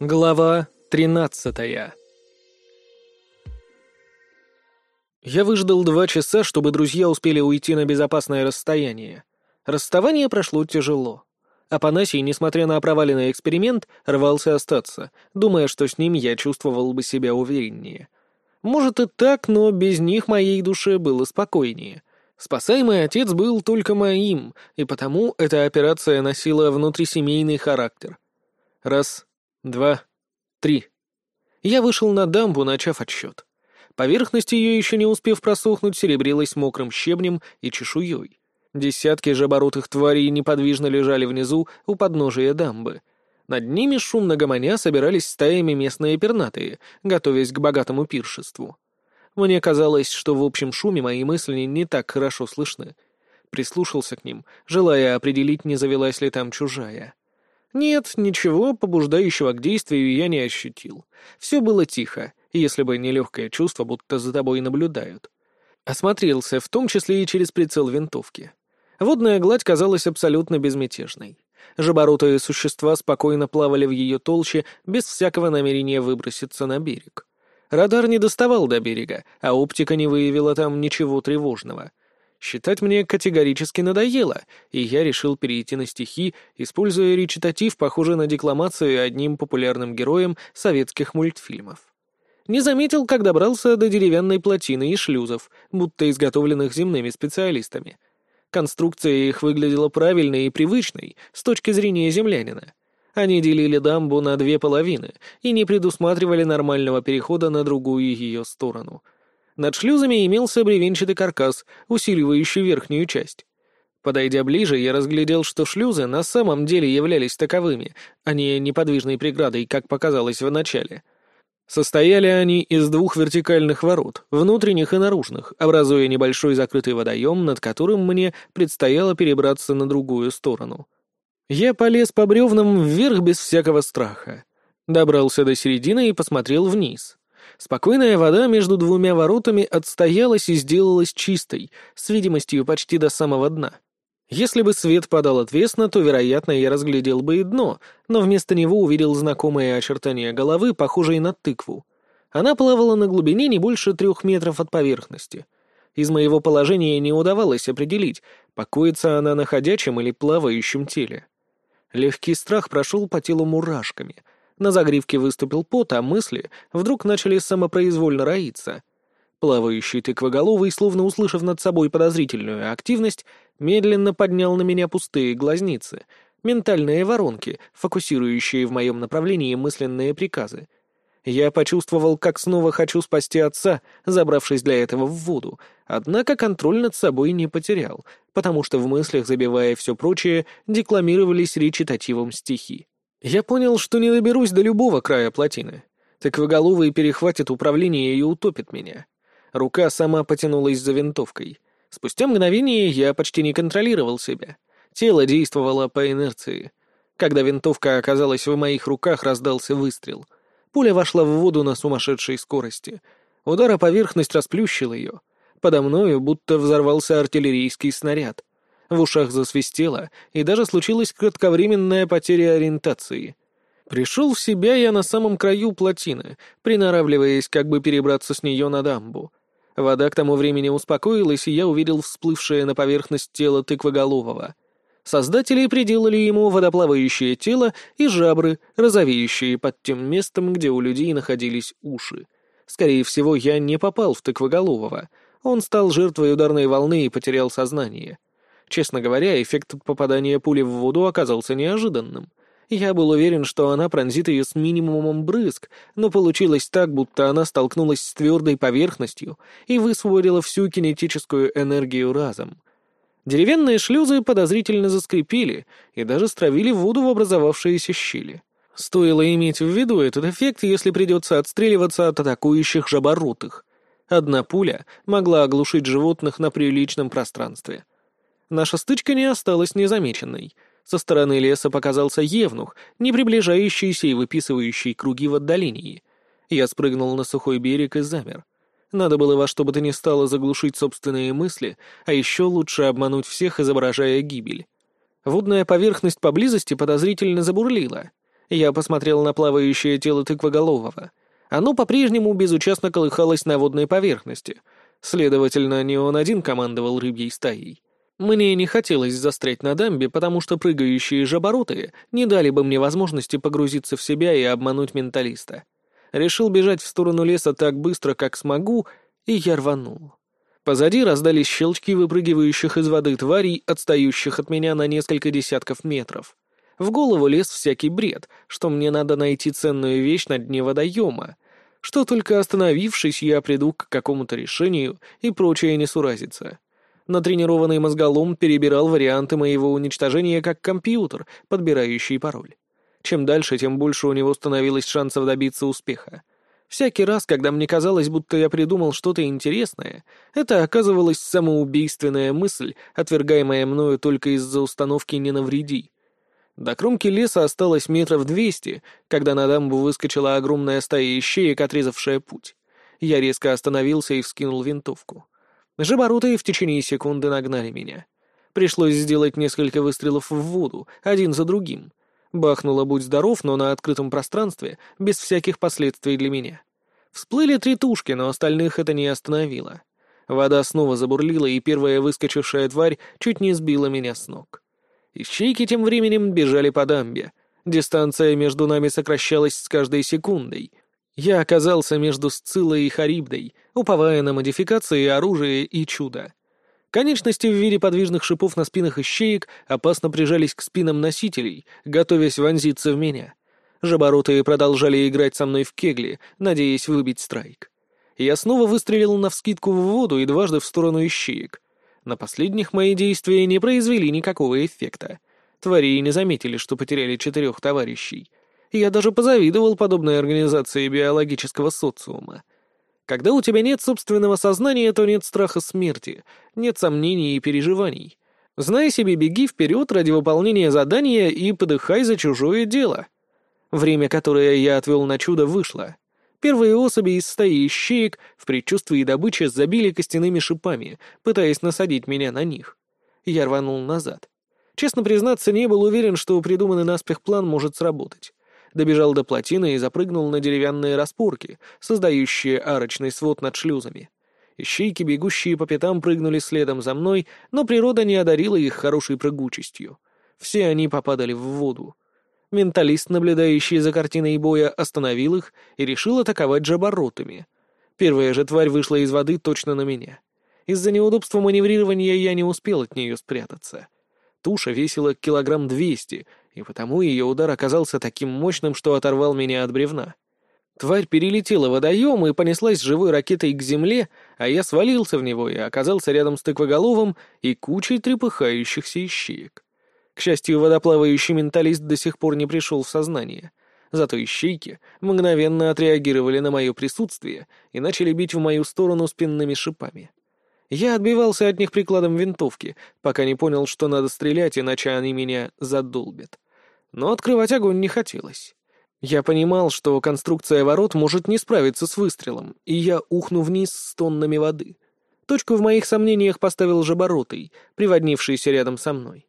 Глава тринадцатая Я выждал два часа, чтобы друзья успели уйти на безопасное расстояние. Расставание прошло тяжело. Апанасий, несмотря на проваленный эксперимент, рвался остаться, думая, что с ним я чувствовал бы себя увереннее. Может и так, но без них моей душе было спокойнее. Спасаемый отец был только моим, и потому эта операция носила внутрисемейный характер. Раз, два, три. Я вышел на дамбу, начав отсчет. Поверхность ее, еще не успев просохнуть, серебрилась мокрым щебнем и чешуей. Десятки жаборотых тварей неподвижно лежали внизу у подножия дамбы. Над ними шумно гомоня собирались стаями местные пернатые, готовясь к богатому пиршеству. Мне казалось, что в общем шуме мои мысли не так хорошо слышны. Прислушался к ним, желая определить, не завелась ли там чужая. Нет, ничего побуждающего к действию я не ощутил. Все было тихо, если бы не легкое чувство, будто за тобой наблюдают. Осмотрелся, в том числе и через прицел винтовки. Водная гладь казалась абсолютно безмятежной. Жаборотые существа спокойно плавали в ее толще, без всякого намерения выброситься на берег. Радар не доставал до берега, а оптика не выявила там ничего тревожного. Считать мне категорически надоело, и я решил перейти на стихи, используя речитатив, похожий на декламацию одним популярным героем советских мультфильмов. Не заметил, как добрался до деревянной плотины и шлюзов, будто изготовленных земными специалистами. Конструкция их выглядела правильной и привычной с точки зрения землянина. Они делили дамбу на две половины и не предусматривали нормального перехода на другую ее сторону — над шлюзами имелся бревенчатый каркас, усиливающий верхнюю часть. Подойдя ближе, я разглядел, что шлюзы на самом деле являлись таковыми, а не неподвижной преградой, как показалось в начале. Состояли они из двух вертикальных ворот, внутренних и наружных, образуя небольшой закрытый водоем, над которым мне предстояло перебраться на другую сторону. Я полез по бревнам вверх без всякого страха. Добрался до середины и посмотрел вниз. Спокойная вода между двумя воротами отстоялась и сделалась чистой, с видимостью почти до самого дна. Если бы свет падал отвесно, то, вероятно, я разглядел бы и дно, но вместо него увидел знакомые очертания головы, похожие на тыкву. Она плавала на глубине не больше трех метров от поверхности. Из моего положения не удавалось определить, покоится она на ходячем или плавающем теле. Легкий страх прошел по телу мурашками — на загривке выступил пот, а мысли вдруг начали самопроизвольно роиться. Плавающий тыквоголовый, словно услышав над собой подозрительную активность, медленно поднял на меня пустые глазницы, ментальные воронки, фокусирующие в моем направлении мысленные приказы. Я почувствовал, как снова хочу спасти отца, забравшись для этого в воду, однако контроль над собой не потерял, потому что в мыслях, забивая все прочее, декламировались речитативом стихи. Я понял, что не доберусь до любого края плотины. Тыквоголовый перехватит управление и утопит меня. Рука сама потянулась за винтовкой. Спустя мгновение я почти не контролировал себя. Тело действовало по инерции. Когда винтовка оказалась в моих руках, раздался выстрел. Пуля вошла в воду на сумасшедшей скорости. Удар о поверхность расплющил ее. Подо мною будто взорвался артиллерийский снаряд. В ушах засвистело, и даже случилась кратковременная потеря ориентации. Пришел в себя я на самом краю плотины, приноравливаясь, как бы перебраться с нее на дамбу. Вода к тому времени успокоилась, и я увидел всплывшее на поверхность тело тыквоголового. Создатели приделали ему водоплавающее тело и жабры, розовеющие под тем местом, где у людей находились уши. Скорее всего, я не попал в тыквоголового. Он стал жертвой ударной волны и потерял сознание. Честно говоря, эффект попадания пули в воду оказался неожиданным. Я был уверен, что она пронзит ее с минимумом брызг, но получилось так, будто она столкнулась с твердой поверхностью и высвободила всю кинетическую энергию разом. Деревянные шлюзы подозрительно заскрипели и даже стравили воду в образовавшиеся щели. Стоило иметь в виду этот эффект, если придется отстреливаться от атакующих жаборутых. Одна пуля могла оглушить животных на приличном пространстве. Наша стычка не осталась незамеченной. Со стороны леса показался Евнух, не приближающийся и выписывающий круги в отдалении. Я спрыгнул на сухой берег и замер. Надо было во что бы то ни стало заглушить собственные мысли, а еще лучше обмануть всех, изображая гибель. Водная поверхность поблизости подозрительно забурлила. Я посмотрел на плавающее тело тыквоголового. Оно по-прежнему безучастно колыхалось на водной поверхности. Следовательно, не он один командовал рыбьей стаей. Мне не хотелось застрять на дамбе, потому что прыгающие жабороты не дали бы мне возможности погрузиться в себя и обмануть менталиста. Решил бежать в сторону леса так быстро, как смогу, и я рванул. Позади раздались щелчки выпрыгивающих из воды тварей, отстающих от меня на несколько десятков метров. В голову лез всякий бред, что мне надо найти ценную вещь на дне водоема, что только остановившись, я приду к какому-то решению и прочее несуразица. Натренированный мозголом перебирал варианты моего уничтожения как компьютер, подбирающий пароль. Чем дальше, тем больше у него становилось шансов добиться успеха. Всякий раз, когда мне казалось, будто я придумал что-то интересное, это оказывалась самоубийственная мысль, отвергаемая мною только из-за установки «не навреди». До кромки леса осталось метров двести, когда на дамбу выскочила огромная стая ищеек, отрезавшая путь. Я резко остановился и вскинул винтовку. Жаборутые в течение секунды нагнали меня. Пришлось сделать несколько выстрелов в воду, один за другим. Бахнуло «Будь здоров», но на открытом пространстве, без всяких последствий для меня. Всплыли три тушки, но остальных это не остановило. Вода снова забурлила, и первая выскочившая тварь чуть не сбила меня с ног. Ищейки тем временем бежали по дамбе. Дистанция между нами сокращалась с каждой секундой. Я оказался между Сциллой и Харибдой, уповая на модификации оружия и чудо. Конечности в виде подвижных шипов на спинах ищеек опасно прижались к спинам носителей, готовясь вонзиться в меня. Жаборотые продолжали играть со мной в кегли, надеясь выбить страйк. Я снова выстрелил навскидку в воду и дважды в сторону ищеек. На последних мои действия не произвели никакого эффекта. Твари не заметили, что потеряли четырех товарищей. Я даже позавидовал подобной организации биологического социума. Когда у тебя нет собственного сознания, то нет страха смерти, нет сомнений и переживаний. Знай себе, беги вперед ради выполнения задания и подыхай за чужое дело. Время, которое я отвел на чудо, вышло. Первые особи из стаи ищеек в предчувствии добычи забили костяными шипами, пытаясь насадить меня на них. Я рванул назад. Честно признаться, не был уверен, что придуманный наспех план может сработать. Добежал до плотины и запрыгнул на деревянные распорки, создающие арочный свод над шлюзами. Ищейки, бегущие по пятам, прыгнули следом за мной, но природа не одарила их хорошей прыгучестью. Все они попадали в воду. Менталист, наблюдающий за картиной боя, остановил их и решил атаковать жаборотами. Первая же тварь вышла из воды точно на меня. Из-за неудобства маневрирования я не успел от нее спрятаться. Туша весила килограмм двести, и потому ее удар оказался таким мощным, что оторвал меня от бревна. Тварь перелетела водоем и понеслась живой ракетой к земле, а я свалился в него и оказался рядом с тыквоголовым и кучей трепыхающихся ищеек. К счастью, водоплавающий менталист до сих пор не пришел в сознание. Зато ищейки мгновенно отреагировали на мое присутствие и начали бить в мою сторону спинными шипами. Я отбивался от них прикладом винтовки, пока не понял, что надо стрелять, иначе они меня задолбят. Но открывать огонь не хотелось. Я понимал, что конструкция ворот может не справиться с выстрелом, и я ухну вниз с тоннами воды. Точку в моих сомнениях поставил жаборотый, приводнившийся рядом со мной.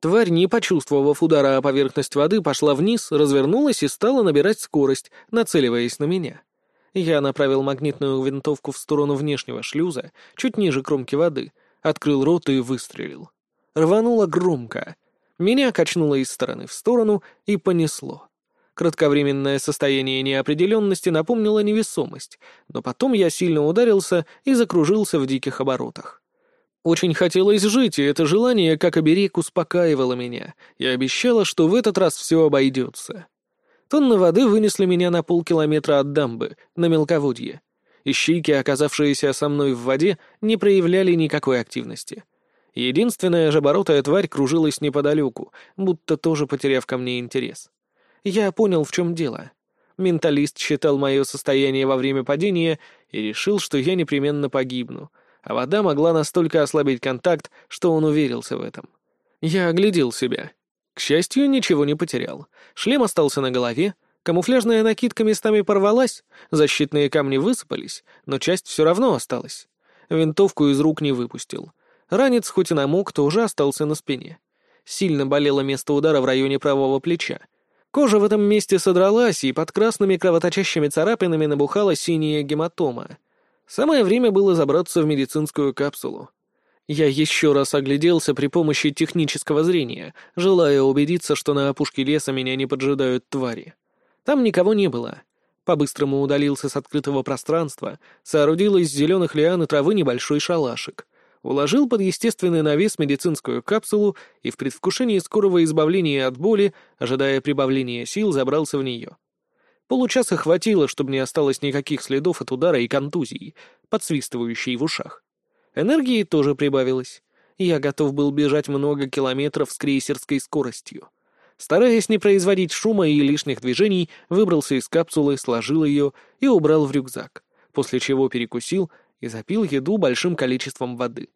Тварь, не почувствовав удара о поверхность воды, пошла вниз, развернулась и стала набирать скорость, нацеливаясь на меня. Я направил магнитную винтовку в сторону внешнего шлюза, чуть ниже кромки воды, открыл рот и выстрелил. Рвануло громко. Меня качнуло из стороны в сторону и понесло. Кратковременное состояние неопределенности напомнило невесомость, но потом я сильно ударился и закружился в диких оборотах. Очень хотелось жить, и это желание, как оберег, успокаивало меня и обещало, что в этот раз все обойдется. Тонны воды вынесли меня на полкилометра от дамбы, на мелководье. Ищейки, оказавшиеся со мной в воде, не проявляли никакой активности. Единственная жаборотая тварь кружилась неподалеку, будто тоже потеряв ко мне интерес. Я понял, в чем дело. Менталист считал мое состояние во время падения и решил, что я непременно погибну — а вода могла настолько ослабить контакт, что он уверился в этом. Я оглядел себя. К счастью, ничего не потерял. Шлем остался на голове, камуфляжная накидка местами порвалась, защитные камни высыпались, но часть все равно осталась. Винтовку из рук не выпустил. Ранец, хоть и намок, тоже остался на спине. Сильно болело место удара в районе правого плеча. Кожа в этом месте содралась, и под красными кровоточащими царапинами набухала синяя гематома. Самое время было забраться в медицинскую капсулу. Я еще раз огляделся при помощи технического зрения, желая убедиться, что на опушке леса меня не поджидают твари. Там никого не было. По-быстрому удалился с открытого пространства, соорудил из зеленых лиан и травы небольшой шалашик уложил под естественный навес медицинскую капсулу и в предвкушении скорого избавления от боли, ожидая прибавления сил, забрался в нее. Получаса хватило, чтобы не осталось никаких следов от удара и контузии, подсвистывающей в ушах. Энергии тоже прибавилось. Я готов был бежать много километров с крейсерской скоростью. Стараясь не производить шума и лишних движений, выбрался из капсулы, сложил ее и убрал в рюкзак, после чего перекусил и запил еду большим количеством воды.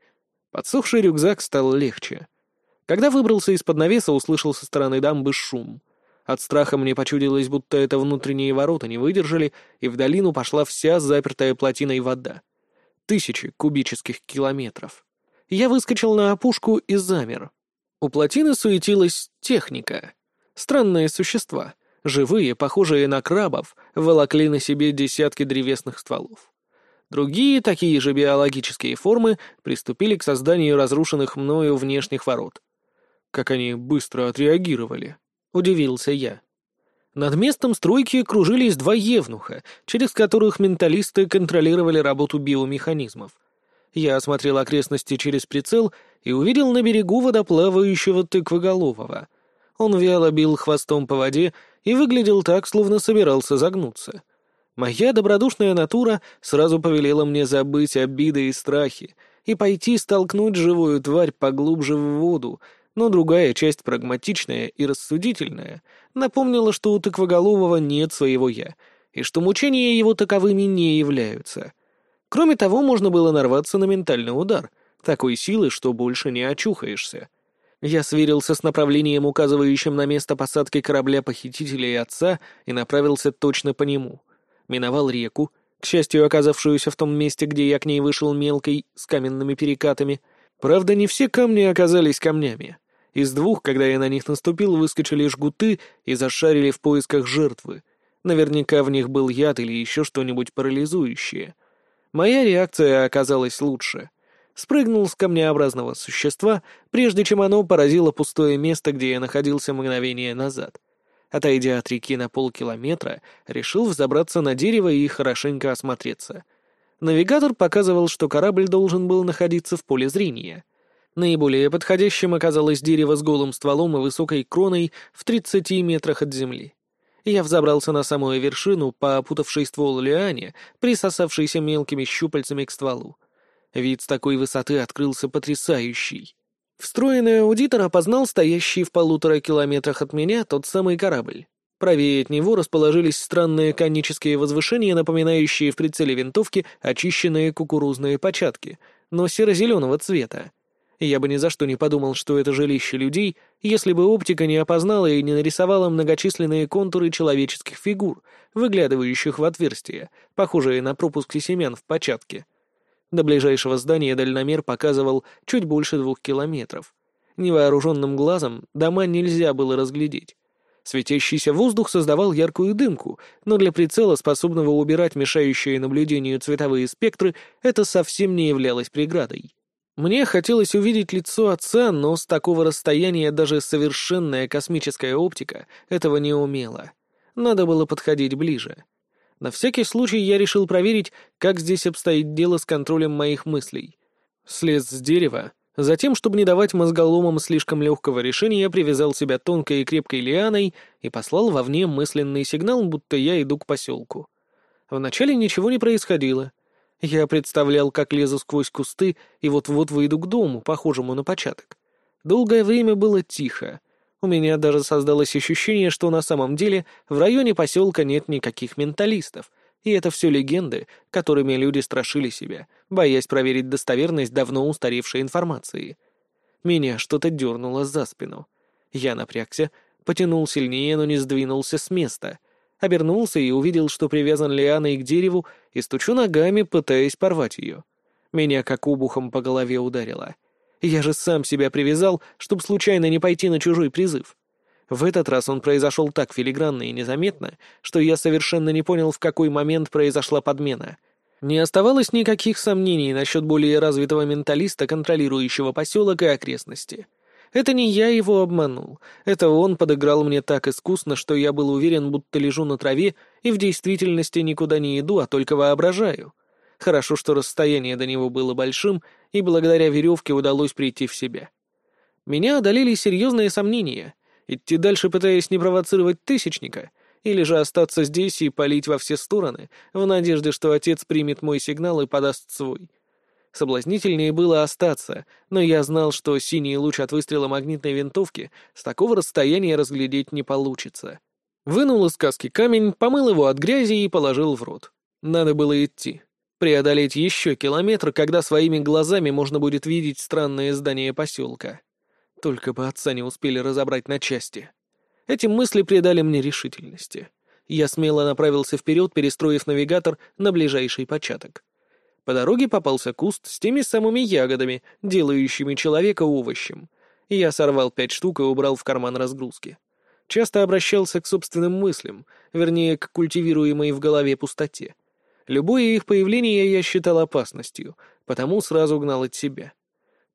Подсохший рюкзак стал легче. Когда выбрался из-под навеса, услышал со стороны дамбы шум. От страха мне почудилось, будто это внутренние ворота не выдержали, и в долину пошла вся запертая плотиной вода. Тысячи кубических километров. Я выскочил на опушку и замер. У плотины суетилась техника. Странные существа, живые, похожие на крабов, волокли на себе десятки древесных стволов. Другие, такие же биологические формы, приступили к созданию разрушенных мною внешних ворот. Как они быстро отреагировали, удивился я. Над местом стройки кружились два евнуха, через которых менталисты контролировали работу биомеханизмов. Я осмотрел окрестности через прицел и увидел на берегу водоплавающего тыквоголового. Он вяло бил хвостом по воде и выглядел так, словно собирался загнуться — Моя добродушная натура сразу повелела мне забыть обиды и страхи и пойти столкнуть живую тварь поглубже в воду, но другая часть, прагматичная и рассудительная, напомнила, что у тыквоголового нет своего «я», и что мучения его таковыми не являются. Кроме того, можно было нарваться на ментальный удар, такой силы, что больше не очухаешься. Я сверился с направлением, указывающим на место посадки корабля похитителей отца, и направился точно по нему — миновал реку, к счастью, оказавшуюся в том месте, где я к ней вышел мелкой, с каменными перекатами. Правда, не все камни оказались камнями. Из двух, когда я на них наступил, выскочили жгуты и зашарили в поисках жертвы. Наверняка в них был яд или еще что-нибудь парализующее. Моя реакция оказалась лучше. Спрыгнул с камнеобразного существа, прежде чем оно поразило пустое место, где я находился мгновение назад. Отойдя от реки на полкилометра, решил взобраться на дерево и хорошенько осмотреться. Навигатор показывал, что корабль должен был находиться в поле зрения. Наиболее подходящим оказалось дерево с голым стволом и высокой кроной в 30 метрах от земли. Я взобрался на самую вершину по опутавшей ствол лиане, присосавшейся мелкими щупальцами к стволу. Вид с такой высоты открылся потрясающий. Встроенный аудитор опознал стоящий в полутора километрах от меня тот самый корабль. Правее от него расположились странные конические возвышения, напоминающие в прицеле винтовки очищенные кукурузные початки, но серо-зеленого цвета. Я бы ни за что не подумал, что это жилище людей, если бы оптика не опознала и не нарисовала многочисленные контуры человеческих фигур, выглядывающих в отверстия, похожие на пропуски семян в початке. До ближайшего здания дальномер показывал чуть больше двух километров. Невооруженным глазом дома нельзя было разглядеть. Светящийся воздух создавал яркую дымку, но для прицела, способного убирать мешающие наблюдению цветовые спектры, это совсем не являлось преградой. Мне хотелось увидеть лицо отца, но с такого расстояния даже совершенная космическая оптика этого не умела. Надо было подходить ближе. На всякий случай я решил проверить, как здесь обстоит дело с контролем моих мыслей. Слез с дерева, затем, чтобы не давать мозголомам слишком легкого решения, я привязал себя тонкой и крепкой лианой и послал вовне мысленный сигнал, будто я иду к поселку. Вначале ничего не происходило. Я представлял, как лезу сквозь кусты и вот-вот выйду к дому, похожему на початок. Долгое время было тихо, у меня даже создалось ощущение, что на самом деле в районе поселка нет никаких менталистов, и это все легенды, которыми люди страшили себя, боясь проверить достоверность давно устаревшей информации. Меня что-то дернуло за спину. Я напрягся, потянул сильнее, но не сдвинулся с места. Обернулся и увидел, что привязан лианой к дереву, и стучу ногами, пытаясь порвать ее. Меня как обухом по голове ударило — я же сам себя привязал, чтобы случайно не пойти на чужой призыв. В этот раз он произошел так филигранно и незаметно, что я совершенно не понял, в какой момент произошла подмена. Не оставалось никаких сомнений насчет более развитого менталиста, контролирующего поселок и окрестности. Это не я его обманул, это он подыграл мне так искусно, что я был уверен, будто лежу на траве и в действительности никуда не иду, а только воображаю. Хорошо, что расстояние до него было большим, и благодаря веревке удалось прийти в себя. Меня одолели серьезные сомнения. Идти дальше, пытаясь не провоцировать тысячника, или же остаться здесь и палить во все стороны, в надежде, что отец примет мой сигнал и подаст свой. Соблазнительнее было остаться, но я знал, что синий луч от выстрела магнитной винтовки с такого расстояния разглядеть не получится. Вынул из каски камень, помыл его от грязи и положил в рот. Надо было идти. Преодолеть еще километр, когда своими глазами можно будет видеть странное здание поселка. Только бы отца не успели разобрать на части. Эти мысли придали мне решительности. Я смело направился вперед, перестроив навигатор на ближайший початок. По дороге попался куст с теми самыми ягодами, делающими человека овощем. Я сорвал пять штук и убрал в карман разгрузки. Часто обращался к собственным мыслям, вернее, к культивируемой в голове пустоте. Любое их появление я считал опасностью, потому сразу гнал от себя.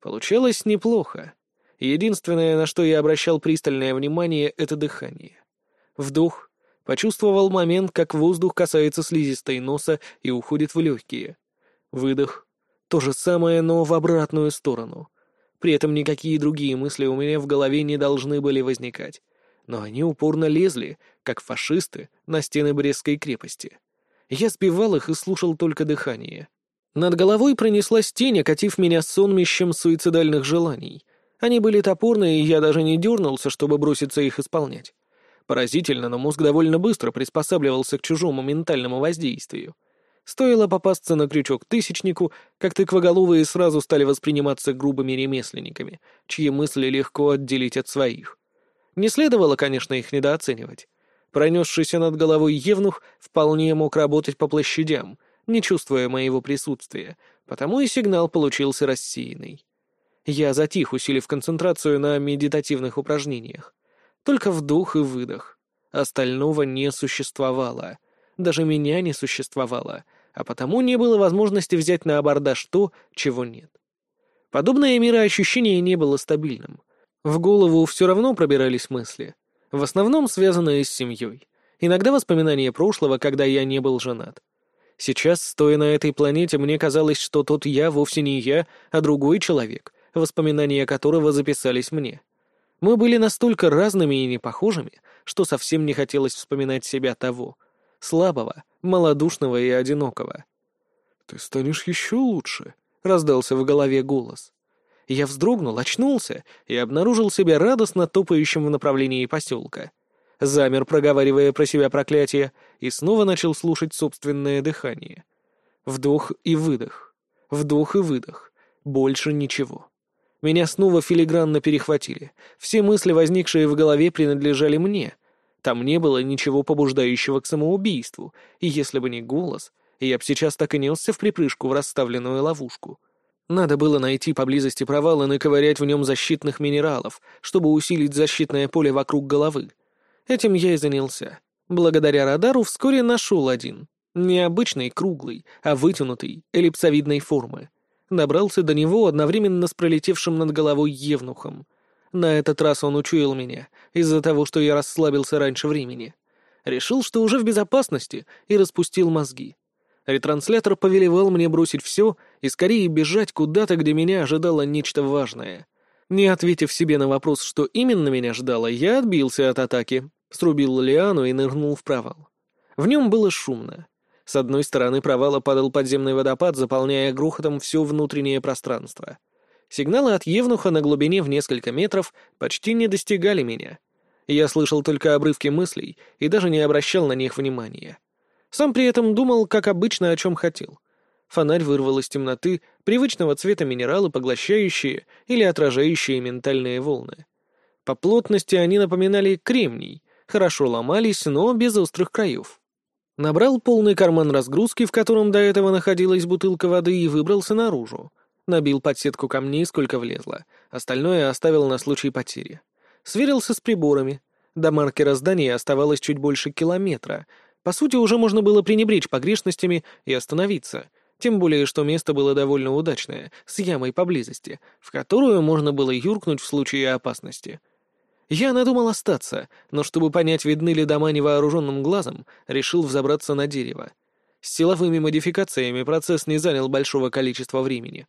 Получалось неплохо. Единственное, на что я обращал пристальное внимание, — это дыхание. Вдох. Почувствовал момент, как воздух касается слизистой носа и уходит в легкие. Выдох. То же самое, но в обратную сторону. При этом никакие другие мысли у меня в голове не должны были возникать. Но они упорно лезли, как фашисты, на стены Брестской крепости. Я сбивал их и слушал только дыхание. Над головой пронеслась тень, окатив меня сонмищем суицидальных желаний. Они были топорные, и я даже не дернулся, чтобы броситься их исполнять. Поразительно, но мозг довольно быстро приспосабливался к чужому ментальному воздействию. Стоило попасться на крючок тысячнику, как тыквоголовые сразу стали восприниматься грубыми ремесленниками, чьи мысли легко отделить от своих. Не следовало, конечно, их недооценивать. Пронесшийся над головой Евнух вполне мог работать по площадям, не чувствуя моего присутствия, потому и сигнал получился рассеянный. Я затих, усилив концентрацию на медитативных упражнениях. Только вдох и выдох. Остального не существовало. Даже меня не существовало, а потому не было возможности взять на абордаж то, чего нет. Подобное мироощущение не было стабильным. В голову все равно пробирались мысли — в основном связанные с семьей. Иногда воспоминания прошлого, когда я не был женат. Сейчас, стоя на этой планете, мне казалось, что тот я вовсе не я, а другой человек, воспоминания которого записались мне. Мы были настолько разными и непохожими, что совсем не хотелось вспоминать себя того. Слабого, малодушного и одинокого. «Ты станешь еще лучше», — раздался в голове голос. Я вздрогнул, очнулся и обнаружил себя радостно топающим в направлении поселка. Замер, проговаривая про себя проклятие, и снова начал слушать собственное дыхание. Вдох и выдох. Вдох и выдох. Больше ничего. Меня снова филигранно перехватили. Все мысли, возникшие в голове, принадлежали мне. Там не было ничего побуждающего к самоубийству, и если бы не голос, я б сейчас так и несся в припрыжку в расставленную ловушку. Надо было найти поблизости провал и наковырять в нем защитных минералов, чтобы усилить защитное поле вокруг головы. Этим я и занялся. Благодаря радару вскоре нашел один. Не обычный круглый, а вытянутый, эллипсовидной формы. Добрался до него одновременно с пролетевшим над головой евнухом. На этот раз он учуял меня, из-за того, что я расслабился раньше времени. Решил, что уже в безопасности, и распустил мозги. Ретранслятор повелевал мне бросить все и скорее бежать куда-то, где меня ожидало нечто важное. Не ответив себе на вопрос, что именно меня ждало, я отбился от атаки, срубил лиану и нырнул в провал. В нем было шумно. С одной стороны провала падал подземный водопад, заполняя грохотом все внутреннее пространство. Сигналы от Евнуха на глубине в несколько метров почти не достигали меня. Я слышал только обрывки мыслей и даже не обращал на них внимания. Сам при этом думал, как обычно, о чем хотел. Фонарь вырвал из темноты привычного цвета минералы, поглощающие или отражающие ментальные волны. По плотности они напоминали кремний, хорошо ломались, но без острых краев. Набрал полный карман разгрузки, в котором до этого находилась бутылка воды, и выбрался наружу. Набил под сетку камней, сколько влезло. Остальное оставил на случай потери. Сверился с приборами. До маркера здания оставалось чуть больше километра. По сути, уже можно было пренебречь погрешностями и остановиться. Тем более, что место было довольно удачное, с ямой поблизости, в которую можно было юркнуть в случае опасности. Я надумал остаться, но чтобы понять, видны ли дома невооруженным глазом, решил взобраться на дерево. С силовыми модификациями процесс не занял большого количества времени.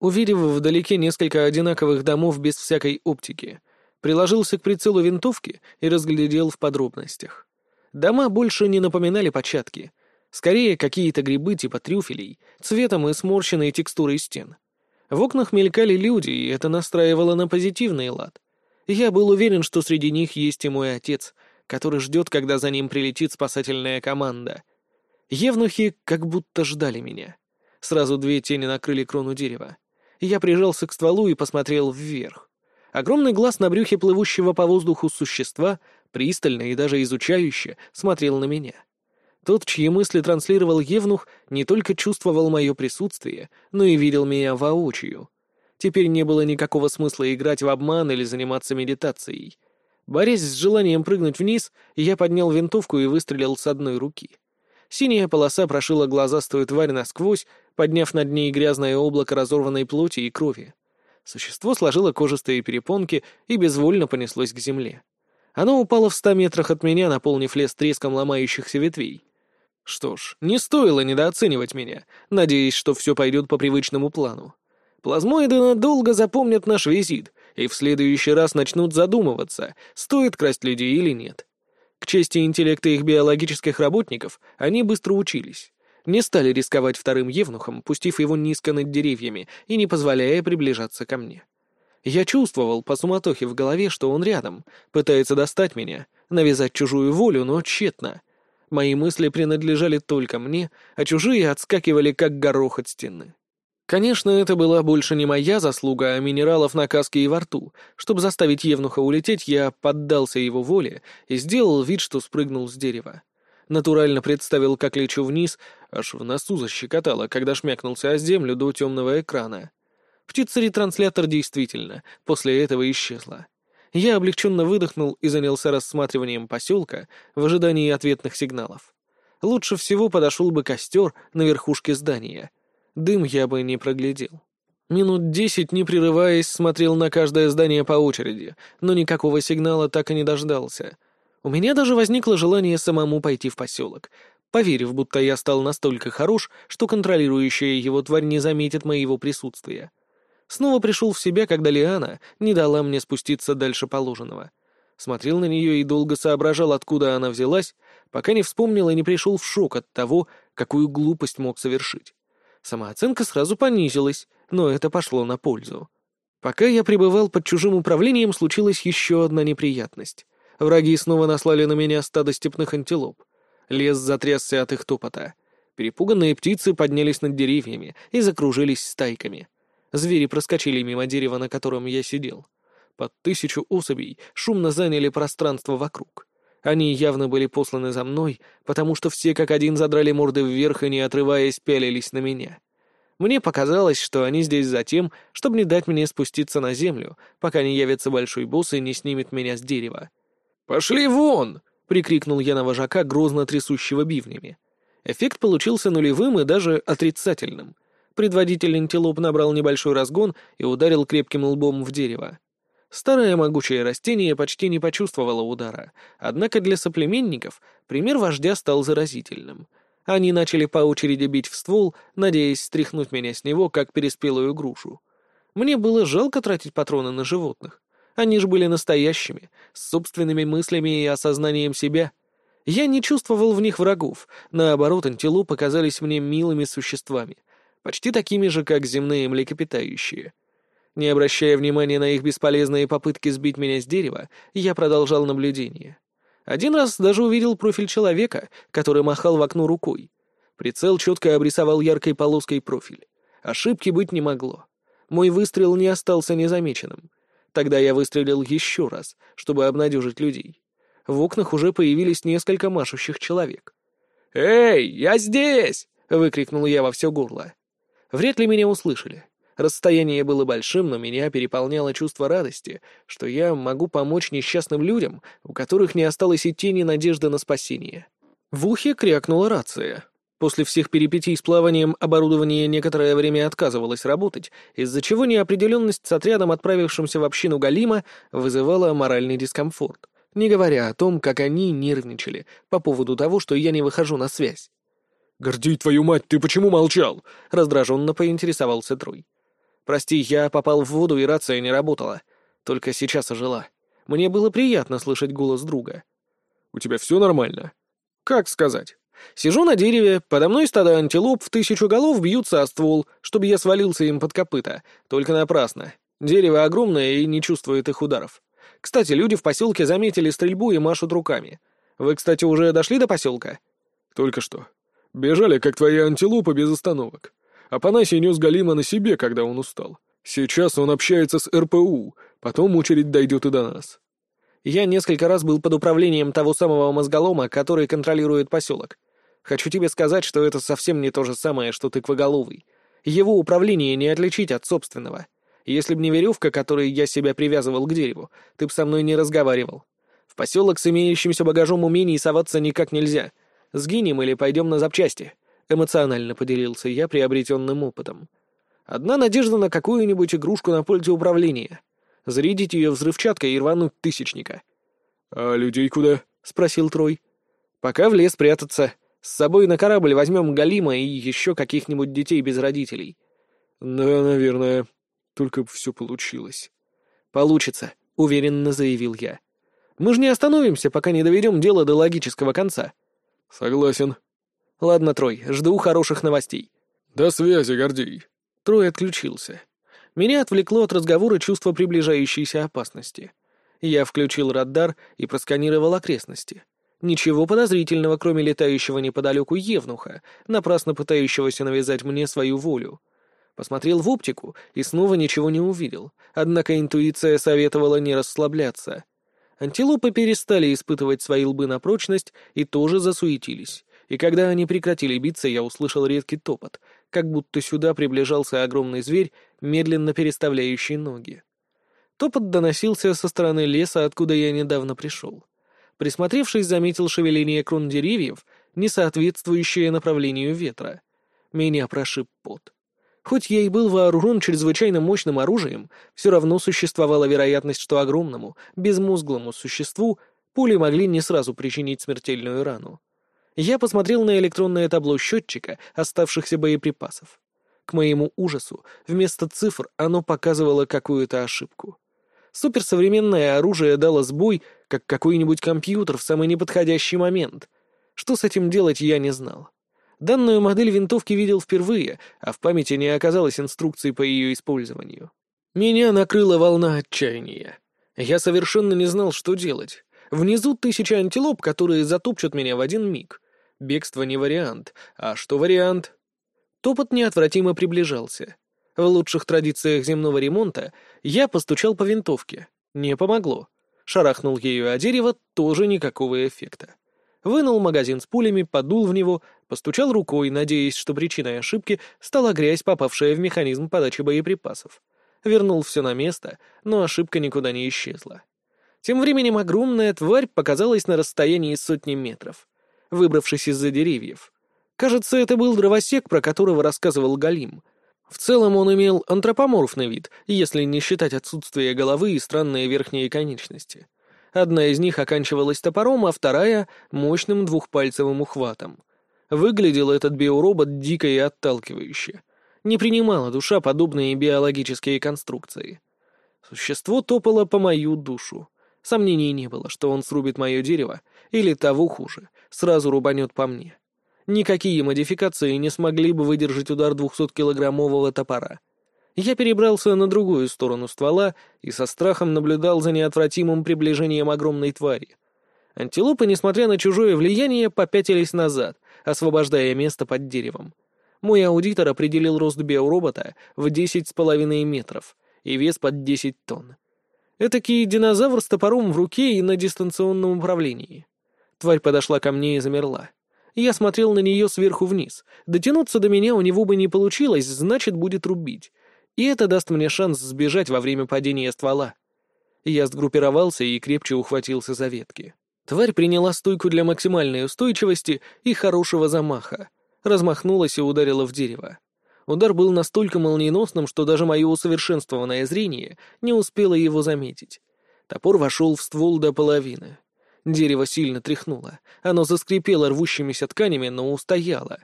Увидев вдалеке несколько одинаковых домов без всякой оптики — приложился к прицелу винтовки и разглядел в подробностях. Дома больше не напоминали початки. Скорее, какие-то грибы типа трюфелей, цветом и сморщенной текстурой стен. В окнах мелькали люди, и это настраивало на позитивный лад. Я был уверен, что среди них есть и мой отец, который ждет, когда за ним прилетит спасательная команда. Евнухи как будто ждали меня. Сразу две тени накрыли крону дерева. Я прижался к стволу и посмотрел вверх. Огромный глаз на брюхе плывущего по воздуху существа пристально и даже изучающе смотрел на меня. Тот, чьи мысли транслировал Евнух, не только чувствовал мое присутствие, но и видел меня воочию. Теперь не было никакого смысла играть в обман или заниматься медитацией. Борясь с желанием прыгнуть вниз, я поднял винтовку и выстрелил с одной руки. Синяя полоса прошила глазастую тварь насквозь, подняв над ней грязное облако разорванной плоти и крови. Существо сложило кожистые перепонки и безвольно понеслось к земле. Оно упало в ста метрах от меня, наполнив лес треском ломающихся ветвей. Что ж, не стоило недооценивать меня, надеясь, что все пойдет по привычному плану. Плазмоиды надолго запомнят наш визит и в следующий раз начнут задумываться, стоит красть людей или нет. К чести интеллекта их биологических работников, они быстро учились не стали рисковать вторым евнухом, пустив его низко над деревьями и не позволяя приближаться ко мне. Я чувствовал по суматохе в голове, что он рядом, пытается достать меня, навязать чужую волю, но тщетно. Мои мысли принадлежали только мне, а чужие отскакивали, как горох от стены. Конечно, это была больше не моя заслуга, а минералов на каске и во рту. Чтобы заставить Евнуха улететь, я поддался его воле и сделал вид, что спрыгнул с дерева. Натурально представил, как лечу вниз, аж в носу защекотало, когда шмякнулся о землю до темного экрана. Птица-ретранслятор действительно после этого исчезла. Я облегченно выдохнул и занялся рассматриванием поселка в ожидании ответных сигналов. Лучше всего подошел бы костер на верхушке здания. Дым я бы не проглядел. Минут десять, не прерываясь, смотрел на каждое здание по очереди, но никакого сигнала так и не дождался — у меня даже возникло желание самому пойти в поселок, поверив, будто я стал настолько хорош, что контролирующая его тварь не заметит моего присутствия. Снова пришел в себя, когда Лиана не дала мне спуститься дальше положенного. Смотрел на нее и долго соображал, откуда она взялась, пока не вспомнил и не пришел в шок от того, какую глупость мог совершить. Самооценка сразу понизилась, но это пошло на пользу. Пока я пребывал под чужим управлением, случилась еще одна неприятность. Враги снова наслали на меня стадо степных антилоп. Лес затрясся от их топота. Перепуганные птицы поднялись над деревьями и закружились стайками. Звери проскочили мимо дерева, на котором я сидел. Под тысячу особей шумно заняли пространство вокруг. Они явно были посланы за мной, потому что все как один задрали морды вверх и, не отрываясь, пялились на меня. Мне показалось, что они здесь за тем, чтобы не дать мне спуститься на землю, пока не явится большой босс и не снимет меня с дерева. «Пошли вон!» — прикрикнул я на вожака, грозно трясущего бивнями. Эффект получился нулевым и даже отрицательным. Предводитель антилоп набрал небольшой разгон и ударил крепким лбом в дерево. Старое могучее растение почти не почувствовало удара, однако для соплеменников пример вождя стал заразительным. Они начали по очереди бить в ствол, надеясь стряхнуть меня с него, как переспелую грушу. Мне было жалко тратить патроны на животных. Они же были настоящими, с собственными мыслями и осознанием себя. Я не чувствовал в них врагов, наоборот, антилопы показались мне милыми существами, почти такими же, как земные млекопитающие. Не обращая внимания на их бесполезные попытки сбить меня с дерева, я продолжал наблюдение. Один раз даже увидел профиль человека, который махал в окно рукой. Прицел четко обрисовал яркой полоской профиль. Ошибки быть не могло. Мой выстрел не остался незамеченным. Тогда я выстрелил еще раз, чтобы обнадежить людей. В окнах уже появились несколько машущих человек. «Эй, я здесь!» — выкрикнул я во все горло. Вряд ли меня услышали. Расстояние было большим, но меня переполняло чувство радости, что я могу помочь несчастным людям, у которых не осталось и тени надежды на спасение. В ухе крякнула рация. После всех перипетий с плаванием оборудование некоторое время отказывалось работать, из-за чего неопределенность с отрядом, отправившимся в общину Галима, вызывала моральный дискомфорт, не говоря о том, как они нервничали по поводу того, что я не выхожу на связь. «Гордей, твою мать, ты почему молчал?» — раздраженно поинтересовался Трой. «Прости, я попал в воду, и рация не работала. Только сейчас ожила. Мне было приятно слышать голос друга». «У тебя все нормально?» «Как сказать?» Сижу на дереве, подо мной стадо антилоп в тысячу голов бьются о ствол, чтобы я свалился им под копыта. Только напрасно. Дерево огромное и не чувствует их ударов. Кстати, люди в поселке заметили стрельбу и машут руками. Вы, кстати, уже дошли до поселка? Только что. Бежали, как твои антилопы, без остановок. Апанасий нес Галима на себе, когда он устал. Сейчас он общается с РПУ, потом очередь дойдет и до нас. Я несколько раз был под управлением того самого мозголома, который контролирует поселок. Хочу тебе сказать, что это совсем не то же самое, что тыквоголовый. Его управление не отличить от собственного. Если б не веревка, которой я себя привязывал к дереву, ты б со мной не разговаривал. В поселок с имеющимся багажом умений соваться никак нельзя. Сгинем или пойдем на запчасти. Эмоционально поделился я приобретенным опытом. Одна надежда на какую-нибудь игрушку на пульте управления. Зарядить ее взрывчаткой и рвануть тысячника. «А людей куда?» — спросил Трой. «Пока в лес прятаться. С собой на корабль возьмем Галима и еще каких-нибудь детей без родителей. Да, наверное. Только все получилось. Получится, уверенно заявил я. Мы же не остановимся, пока не доведем дело до логического конца. Согласен. Ладно, Трой, жду хороших новостей. До связи, Гордей. Трой отключился. Меня отвлекло от разговора чувство приближающейся опасности. Я включил радар и просканировал окрестности. Ничего подозрительного, кроме летающего неподалеку Евнуха, напрасно пытающегося навязать мне свою волю. Посмотрел в оптику и снова ничего не увидел, однако интуиция советовала не расслабляться. Антилопы перестали испытывать свои лбы на прочность и тоже засуетились. И когда они прекратили биться, я услышал редкий топот, как будто сюда приближался огромный зверь, медленно переставляющий ноги. Топот доносился со стороны леса, откуда я недавно пришел. Присмотревшись, заметил шевеление крон деревьев, не соответствующее направлению ветра. Меня прошиб пот. Хоть я и был вооружен чрезвычайно мощным оружием, все равно существовала вероятность, что огромному, безмозглому существу пули могли не сразу причинить смертельную рану. Я посмотрел на электронное табло счетчика оставшихся боеприпасов. К моему ужасу, вместо цифр оно показывало какую-то ошибку. Суперсовременное оружие дало сбой, как какой-нибудь компьютер в самый неподходящий момент. Что с этим делать, я не знал. Данную модель винтовки видел впервые, а в памяти не оказалось инструкции по ее использованию. Меня накрыла волна отчаяния. Я совершенно не знал, что делать. Внизу тысяча антилоп, которые затопчут меня в один миг. Бегство не вариант. А что вариант? Топот неотвратимо приближался. В лучших традициях земного ремонта я постучал по винтовке. Не помогло. Шарахнул ею о дерево, тоже никакого эффекта. Вынул магазин с пулями, подул в него, постучал рукой, надеясь, что причиной ошибки стала грязь, попавшая в механизм подачи боеприпасов. Вернул все на место, но ошибка никуда не исчезла. Тем временем огромная тварь показалась на расстоянии сотни метров, выбравшись из-за деревьев. Кажется, это был дровосек, про которого рассказывал Галим — в целом он имел антропоморфный вид, если не считать отсутствие головы и странные верхние конечности. Одна из них оканчивалась топором, а вторая — мощным двухпальцевым ухватом. Выглядел этот биоробот дико и отталкивающе. Не принимала душа подобные биологические конструкции. Существо топало по мою душу. Сомнений не было, что он срубит мое дерево, или того хуже, сразу рубанет по мне. Никакие модификации не смогли бы выдержать удар 200-килограммового топора. Я перебрался на другую сторону ствола и со страхом наблюдал за неотвратимым приближением огромной твари. Антилопы, несмотря на чужое влияние, попятились назад, освобождая место под деревом. Мой аудитор определил рост биоробота в 10,5 метров и вес под 10 тонн. Этакий динозавр с топором в руке и на дистанционном управлении. Тварь подошла ко мне и замерла. Я смотрел на нее сверху вниз. Дотянуться до меня у него бы не получилось, значит, будет рубить. И это даст мне шанс сбежать во время падения ствола. Я сгруппировался и крепче ухватился за ветки. Тварь приняла стойку для максимальной устойчивости и хорошего замаха, размахнулась и ударила в дерево. Удар был настолько молниеносным, что даже мое усовершенствованное зрение не успело его заметить. Топор вошел в ствол до половины. Дерево сильно тряхнуло. Оно заскрипело рвущимися тканями, но устояло.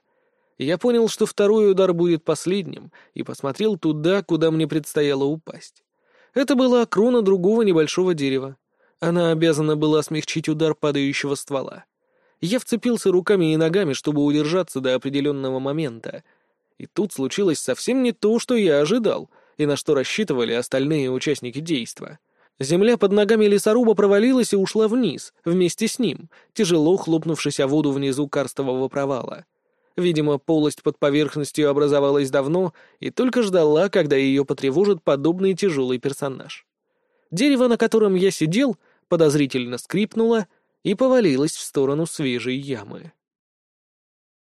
Я понял, что второй удар будет последним, и посмотрел туда, куда мне предстояло упасть. Это была крона другого небольшого дерева. Она обязана была смягчить удар падающего ствола. Я вцепился руками и ногами, чтобы удержаться до определенного момента. И тут случилось совсем не то, что я ожидал, и на что рассчитывали остальные участники действа. Земля под ногами лесоруба провалилась и ушла вниз, вместе с ним, тяжело хлопнувшись о воду внизу карстового провала. Видимо, полость под поверхностью образовалась давно и только ждала, когда ее потревожит подобный тяжелый персонаж. Дерево, на котором я сидел, подозрительно скрипнуло и повалилось в сторону свежей ямы.